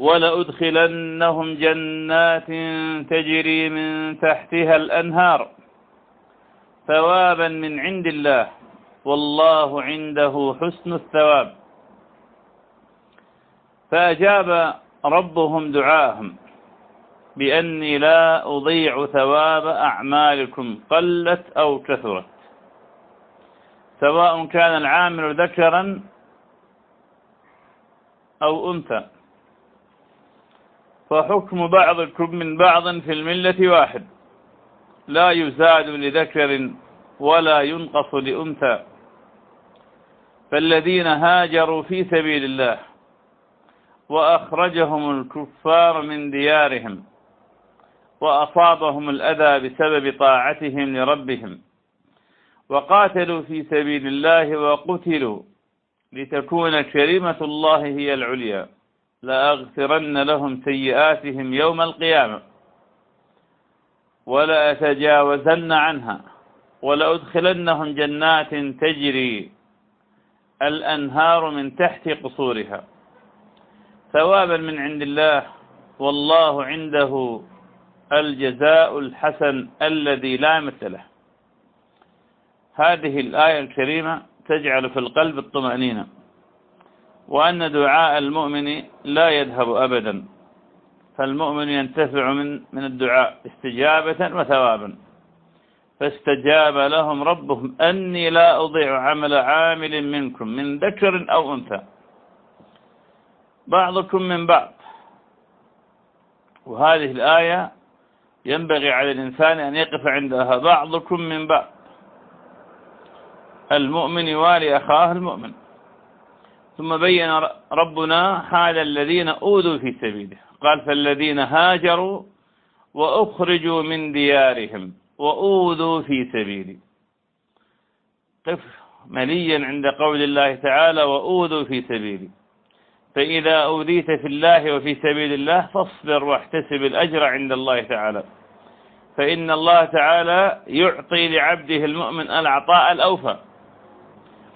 ولأدخلنهم جنات تجري من تحتها الأنهار ثوابا من عند الله والله عنده حسن الثواب. فأجاب ربهم دعاهم بأني لا أضيع ثواب أعمالكم قلت أو كثرت. سواء كان العامل ذكرا أو أنثى. فحكم بعضكم من بعض في الملة واحد. لا يزاد لذكر ولا ينقص لأنثى. فالذين هاجروا في سبيل الله وأخرجهم الكفار من ديارهم وأصابهم الأذى بسبب طاعتهم لربهم وقاتلوا في سبيل الله وقتلوا لتكون كلمة الله هي العليا. لأغفرن لهم سيئاتهم يوم القيامة ولأتجاوزن عنها ولأدخلنهم جنات تجري الأنهار من تحت قصورها. ثوابا من عند الله والله عنده الجزاء الحسن الذي لا مثل له. هذه الآية الكريمة تجعل في القلب الطمأنينة. وأن دعاء المؤمن لا يذهب أبدا فالمؤمن ينتفع من من الدعاء استجابة وثوابا. فاستجاب لهم ربهم أني لا أضيع عمل عامل منكم من ذكر أو أنثى. بعضكم من بعض. وهذه الآية ينبغي على الإنسان أن يقف عندها. بعضكم من بعض. المؤمن يوالي أخاه المؤمن. ثم بين ربنا حال الذين أوذوا في سبيله. قال فالذين هاجروا وأخرجوا من ديارهم وأوذوا في سبيلي. قف مليا عند قول الله تعالى وأوذوا في سبيلي. فإذا أوذيت في الله وفي سبيل الله فاصبر واحتسب الأجر عند الله تعالى. فإن الله تعالى يعطي لعبده المؤمن العطاء الأوفى.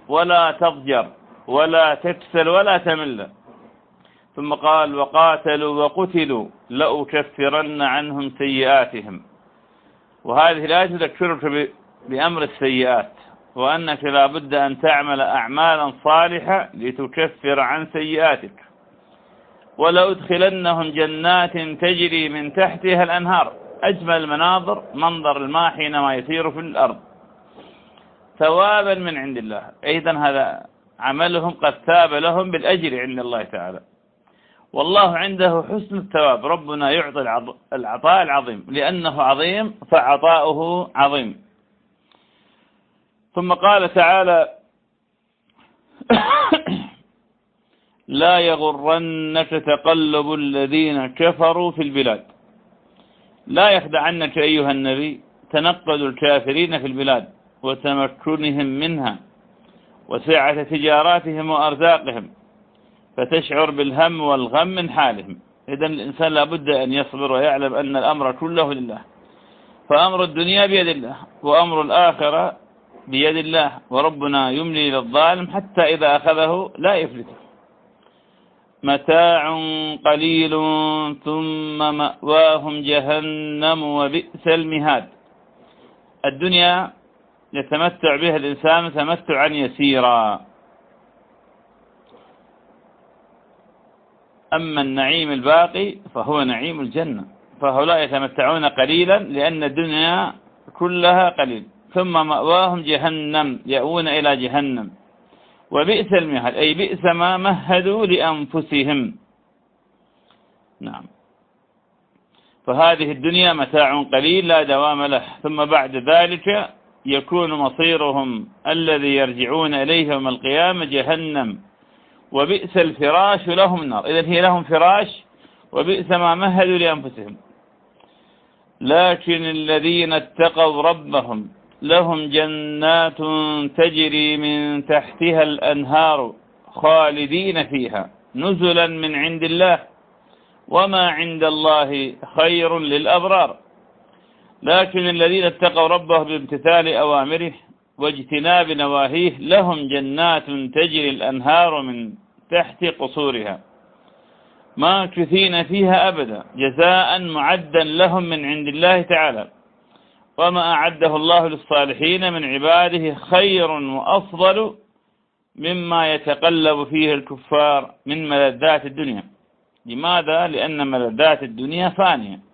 ولا تضجر. ولا تكسل ولا تمل. ثم قال وقاتلوا وقتلوا لأكفرن عنهم سيئاتهم. وهذه الآية تذكرك بأمر السيئات وأنك لا بد أن تعمل أعمالا صالحة لتكفر عن سيئاتك. ولأدخلنهم جنات تجري من تحتها الأنهار. أجمل المناظر منظر الماء حينما يسير في الأرض. ثوابا من عند الله. أيضا هذا عملهم قد ثاب لهم بالأجر عند الله تعالى. والله عنده حسن الثواب. ربنا يعطي العطاء العظيم. لأنه عظيم فعطاؤه عظيم. ثم قال تعالى لا يغرنك تقلب الذين كفروا في البلاد. لا يخدعنك أيها النبي. تنقل الكافرين في البلاد وتمكنهم منها. وسعة تجاراتهم وأرزاقهم فتشعر بالهم والغم من حالهم. إذا الإنسان لابد أن يصبر ويعلم أن الأمر كله لله فأمر الدنيا بيد الله وأمر الآخرة بيد الله وربنا يملي للظالم حتى إذا أخذه لا يفلته. متاع قليل ثم مأواهم جهنم وبئس المهاد. الدنيا يتمتع بها الإنسان تمتعا يسيرا. أما النعيم الباقي فهو نعيم الجنة فهؤلاء يتمتعون قليلا لأن الدنيا كلها قليل. ثم مأواهم جهنم يأوون إلى جهنم. وبئس المهد أي بئس ما مهدوا لأنفسهم. نعم. فهذه الدنيا متاع قليل لا دوام له. ثم بعد ذلك يكون مصيرهم الذي يرجعون إليه يوم القيامة جهنم. وبئس الفراش لهم النار. إذن هي لهم فراش وبئس ما مهدوا لأنفسهم. لكن الذين اتقوا ربهم لهم جنات تجري من تحتها الأنهار خالدين فيها. نزلا من عند الله. وما عند الله خير للأبرار. لكن الذين اتقوا ربهم بامتثال أوامره واجتناب نواهيه لهم جنات تجري الأنهار من تحت قصورها. ماكثين فيها أبدا جزاء معدا لهم من عند الله تعالى. وما أعده الله للصالحين من عباده خير وأفضل مما يتقلب فيه الكفار من ملذات الدنيا. لماذا؟ لأن ملذات الدنيا فانية.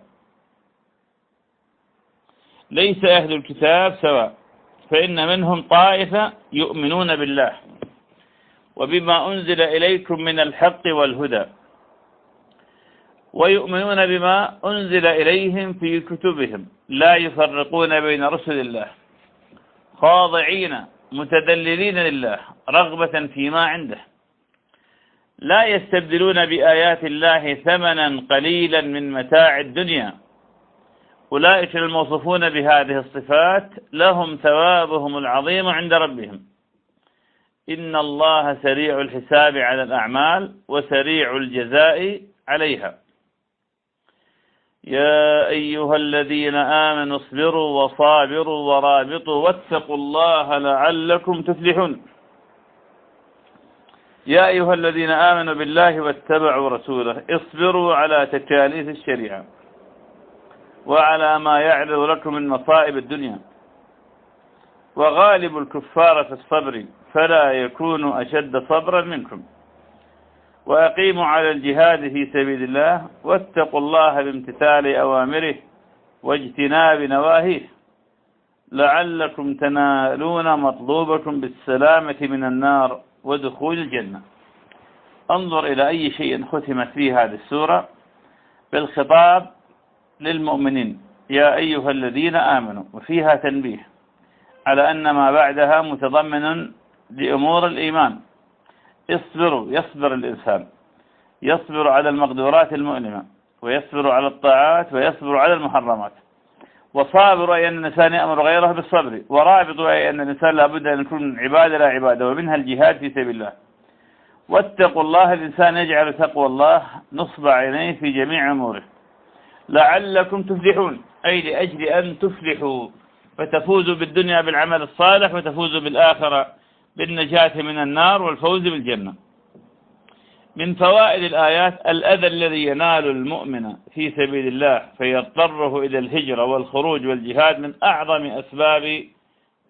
ليس أهل الكتاب سواء فإن منهم طائفة يؤمنون بالله. وبما أنزل إليكم من الحق والهدى. ويؤمنون بما أنزل إليهم في كتبهم. لا يفرقون بين رسل الله. خاضعين متدللين لله. رغبة فيما عنده. لا يستبدلون بآيات الله ثمنا قليلا من متاع الدنيا. أولئك الموصفون بهذه الصفات لهم ثوابهم العظيم عند ربهم. إن الله سريع الحساب على الأعمال وسريع الجزاء عليها. يا أيها الذين آمنوا اصبروا وصابروا ورابطوا واتقوا الله لعلكم تفلحون. يا أيها الذين آمنوا بالله واتبعوا رسوله اصبروا على تكاليف الشريعة. وعلى ما يعرض لكم من مصائب الدنيا. وغالب الكفار في الصبر فلا يكون أشد صبرا منكم. وأقيموا على الجهاد في سبيل الله واتقوا الله بامتثال أوامره واجتناب نواهيه. لعلكم تنالون مطلوبكم بالسلامة من النار ودخول الجنة. انظر إلى أي شيء ختمت فيه هذه السورة. بالخطاب للمؤمنين يا أيها الذين آمنوا وفيها تنبيه على أن ما بعدها متضمن لأمور الإيمان. اصبروا يصبر الإنسان يصبر على المقدورات المؤلمة ويصبر على الطاعات ويصبر على المحرمات. وصابر أي أن الإنسان يأمر غيره بالصبر ورابط أي أن الإنسان لابد أن يكون عبادة لا عبادة ومنها الجهاد في سبيل الله. واتقوا الله الإنسان يجعل تقوى الله نصب عينيه في جميع أموره. لعلكم تفلحون. أي لأجل أن تفلحوا. فتفوزوا بالدنيا بالعمل الصالح وتفوزوا بالآخرة بالنجاة من النار والفوز بالجنة. من فوائد الآيات الأذى الذي ينال المؤمن في سبيل الله فيضطره إلى الهجرة والخروج والجهاد من أعظم أسباب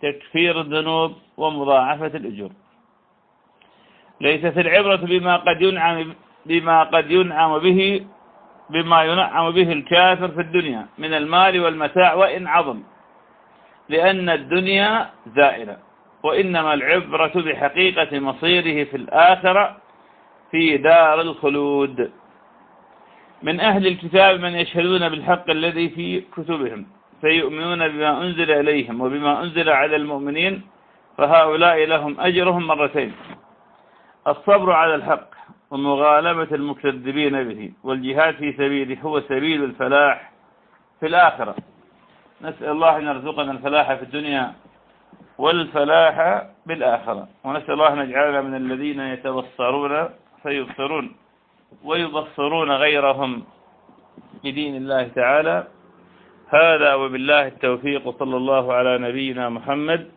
تكفير الذنوب ومضاعفة الأجور. ليست العبرة بما قد ينعم بما قد ينعم به بما ينعم به الكافر في الدنيا من المال والمتاع وإن عظم. لأن الدنيا زائلة وإنما العبرة بحقيقة مصيره في الآخرة في دار الخلود. من أهل الكتاب من يشهدون بالحق الذي في كتبهم فيؤمنون بما أنزل إليهم وبما أنزل على المؤمنين فهؤلاء لهم أجرهم مرتين الصبر على الحق ومغالبة المكذبين به والجهاد في سبيله هو سبيل الفلاح في الآخرة. نسأل الله أن يرزقنا الفلاح في الدنيا والفلاح بالآخرة ونسأل الله أن يجعلنا من الذين يتبصرون فيبصرون ويبصرون غيرهم بدين الله تعالى. هذا وبالله التوفيق صلى الله على نبينا محمد.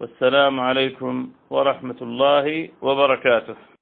والسلام عليكم ورحمة الله وبركاته.